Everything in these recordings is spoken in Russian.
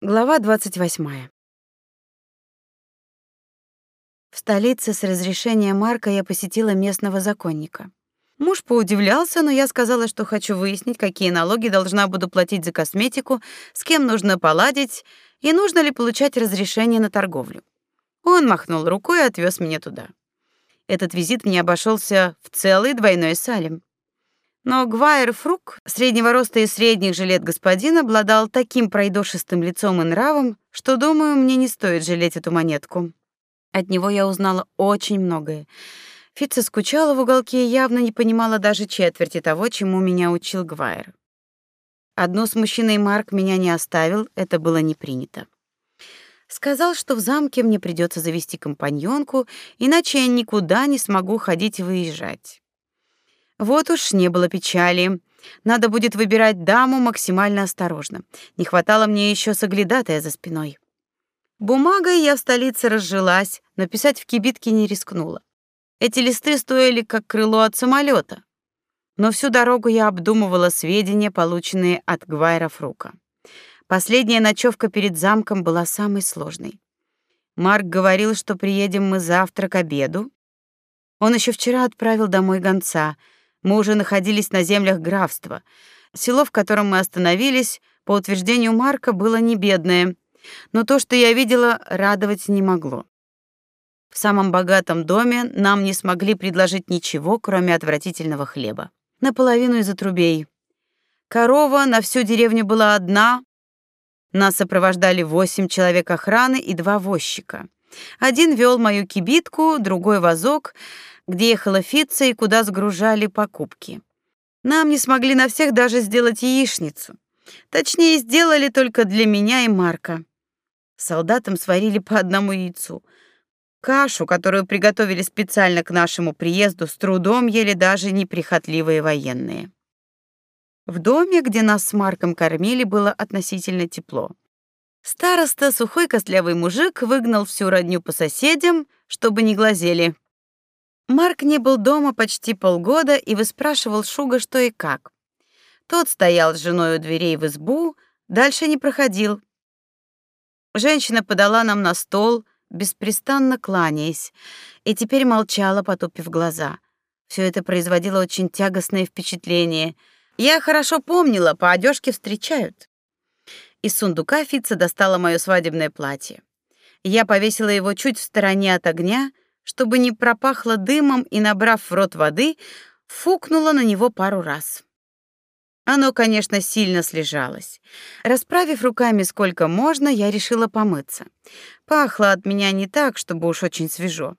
Глава 28. В столице с разрешения Марка я посетила местного законника. Муж поудивлялся, но я сказала, что хочу выяснить, какие налоги должна буду платить за косметику, с кем нужно поладить и нужно ли получать разрешение на торговлю. Он махнул рукой и отвез меня туда. Этот визит мне обошелся в целый двойной салем. Но Гвайер Фрук, среднего роста и средних же лет господин, обладал таким пройдошистым лицом и нравом, что, думаю, мне не стоит жалеть эту монетку. От него я узнала очень многое. Фитца скучала в уголке и явно не понимала даже четверти того, чему меня учил Гвайер. Одно с мужчиной Марк меня не оставил, это было не принято. Сказал, что в замке мне придется завести компаньонку, иначе я никуда не смогу ходить и выезжать. Вот уж не было печали. Надо будет выбирать даму максимально осторожно. Не хватало мне еще соглядатая за спиной. Бумагой я в столице разжилась, но писать в кибитке не рискнула. Эти листы стоили как крыло от самолета. Но всю дорогу я обдумывала сведения, полученные от Гвайра Фрука. Последняя ночевка перед замком была самой сложной. Марк говорил, что приедем мы завтра к обеду. Он еще вчера отправил домой гонца — мы уже находились на землях графства. Село, в котором мы остановились, по утверждению Марка, было не бедное, но то, что я видела, радовать не могло. В самом богатом доме нам не смогли предложить ничего, кроме отвратительного хлеба. Наполовину из отрубей. Корова на всю деревню была одна. Нас сопровождали восемь человек охраны и два возчика. Один вел мою кибитку, другой возок, где ехала Фица и куда сгружали покупки. Нам не смогли на всех даже сделать яичницу. Точнее, сделали только для меня и Марка. Солдатам сварили по одному яйцу. Кашу, которую приготовили специально к нашему приезду, с трудом ели даже неприхотливые военные. В доме, где нас с Марком кормили, было относительно тепло. Староста, сухой костлявый мужик, выгнал всю родню по соседям, чтобы не глазели. Марк не был дома почти полгода и выспрашивал Шуга, что и как. Тот стоял с женой у дверей в избу, дальше не проходил. Женщина подала нам на стол, беспрестанно кланяясь, и теперь молчала, потупив глаза. Все это производило очень тягостное впечатление. Я хорошо помнила, по одежке встречают. Из сундука Фица достала мое свадебное платье. Я повесила его чуть в стороне от огня — чтобы не пропахло дымом и, набрав в рот воды, фукнула на него пару раз. Оно, конечно, сильно слежалось. Расправив руками сколько можно, я решила помыться. Пахло от меня не так, чтобы уж очень свежо.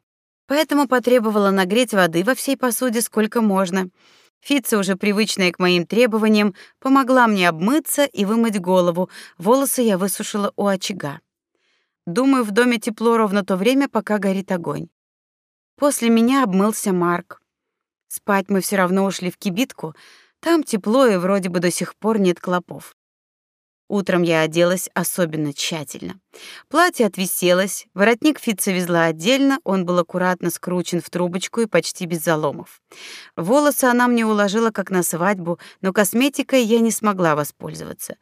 Поэтому потребовала нагреть воды во всей посуде сколько можно. Фица, уже привычная к моим требованиям, помогла мне обмыться и вымыть голову. Волосы я высушила у очага. Думаю, в доме тепло ровно то время, пока горит огонь. После меня обмылся Марк. Спать мы все равно ушли в кибитку, там тепло и вроде бы до сих пор нет клопов. Утром я оделась особенно тщательно. Платье отвиселось, воротник Фитца везла отдельно, он был аккуратно скручен в трубочку и почти без заломов. Волосы она мне уложила как на свадьбу, но косметикой я не смогла воспользоваться.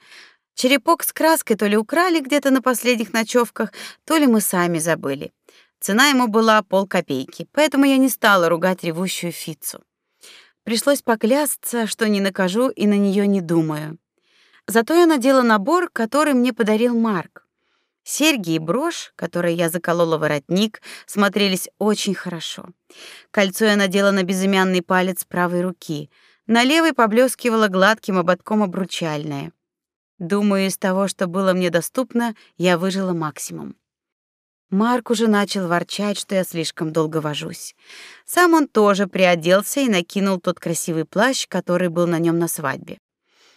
Черепок с краской то ли украли где-то на последних ночевках, то ли мы сами забыли. Цена ему была полкопейки, поэтому я не стала ругать ревущую Фицу. Пришлось поклясться, что не накажу и на нее не думаю. Зато я надела набор, который мне подарил Марк. Серьги и брошь, которые я заколола воротник, смотрелись очень хорошо. Кольцо я надела на безымянный палец правой руки. На левой поблескивало гладким ободком обручальное. Думаю, из того, что было мне доступно, я выжила максимум. Марк уже начал ворчать, что я слишком долго вожусь. Сам он тоже приоделся и накинул тот красивый плащ, который был на нем на свадьбе.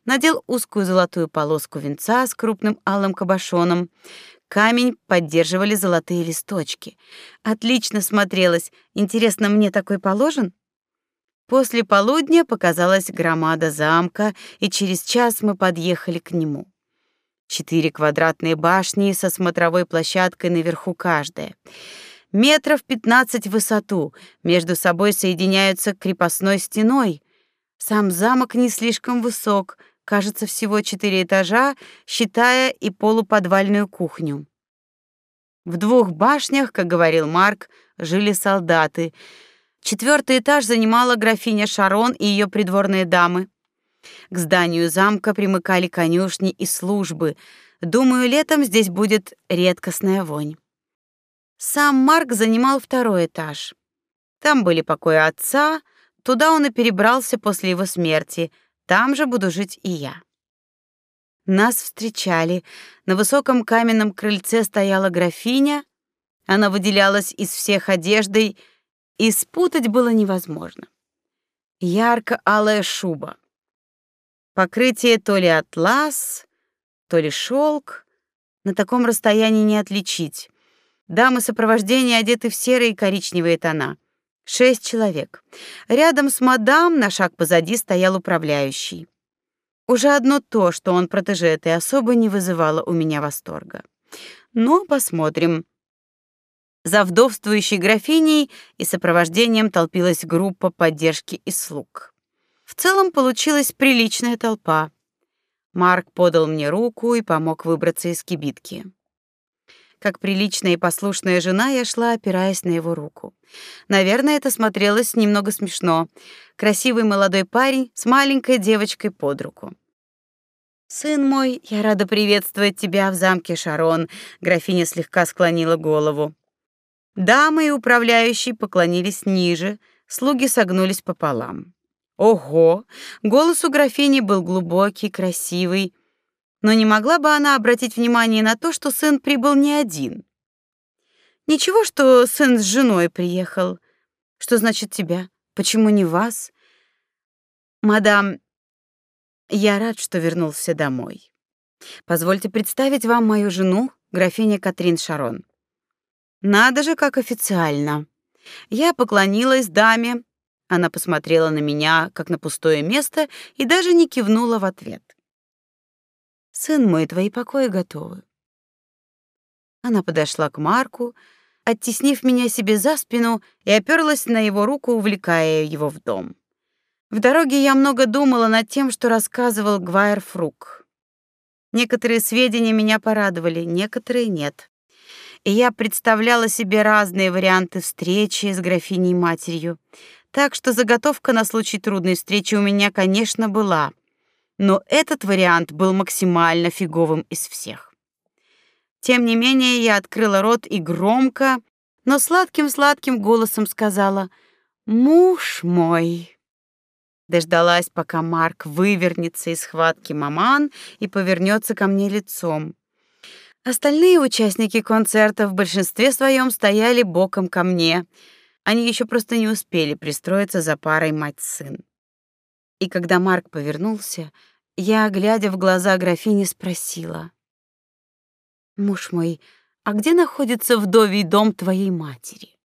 Надел узкую золотую полоску венца с крупным алым кабошоном. Камень поддерживали золотые листочки. Отлично смотрелось. Интересно, мне такой положен? После полудня показалась громада замка, и через час мы подъехали к нему. Четыре квадратные башни со смотровой площадкой наверху каждая. Метров пятнадцать в высоту, между собой соединяются крепостной стеной. Сам замок не слишком высок, кажется, всего четыре этажа, считая и полуподвальную кухню. В двух башнях, как говорил Марк, жили солдаты. Четвертый этаж занимала графиня Шарон и ее придворные дамы. К зданию замка примыкали конюшни и службы. Думаю, летом здесь будет редкостная вонь. Сам Марк занимал второй этаж. Там были покои отца, туда он и перебрался после его смерти. Там же буду жить и я. Нас встречали. На высоком каменном крыльце стояла графиня. Она выделялась из всех одеждой, и спутать было невозможно. Ярко-алая шуба. Покрытие то ли атлас, то ли шелк. На таком расстоянии не отличить. Дамы сопровождения одеты в серые и коричневые тона. Шесть человек. Рядом с мадам на шаг позади стоял управляющий. Уже одно то, что он протеже этой особы, не вызывало у меня восторга. Но посмотрим. За вдовствующей графиней и сопровождением толпилась группа поддержки и слуг. Целом получилась приличная толпа. Марк подал мне руку и помог выбраться из кибитки. Как приличная и послушная жена, я шла, опираясь на его руку. Наверное, это смотрелось немного смешно. Красивый молодой парень с маленькой девочкой под руку. Сын мой, я рада приветствовать тебя в замке Шарон, графиня слегка склонила голову. Дамы и управляющий поклонились ниже, слуги согнулись пополам. Ого, голос у графини был глубокий, красивый, но не могла бы она обратить внимание на то, что сын прибыл не один. Ничего, что сын с женой приехал. Что значит тебя? Почему не вас? Мадам, я рад, что вернулся домой. Позвольте представить вам мою жену, графиня Катрин Шарон. Надо же, как официально. Я поклонилась даме. Она посмотрела на меня, как на пустое место, и даже не кивнула в ответ. Сын мой, твои покои готовы. Она подошла к Марку, оттеснив меня себе за спину и оперлась на его руку, увлекая его в дом. В дороге я много думала над тем, что рассказывал Гвайер Фрук. Некоторые сведения меня порадовали, некоторые нет. И я представляла себе разные варианты встречи с графиней-матерью. Так что заготовка на случай трудной встречи у меня, конечно, была. Но этот вариант был максимально фиговым из всех. Тем не менее, я открыла рот и громко, но сладким-сладким голосом сказала «Муж мой» дождалась, пока Марк вывернется из схватки маман и повернется ко мне лицом. Остальные участники концерта в большинстве своем стояли боком ко мне. Они еще просто не успели пристроиться за парой мать-сын. И когда Марк повернулся, я, глядя в глаза графини, спросила: "Муж мой, а где находится вдовий дом твоей матери?"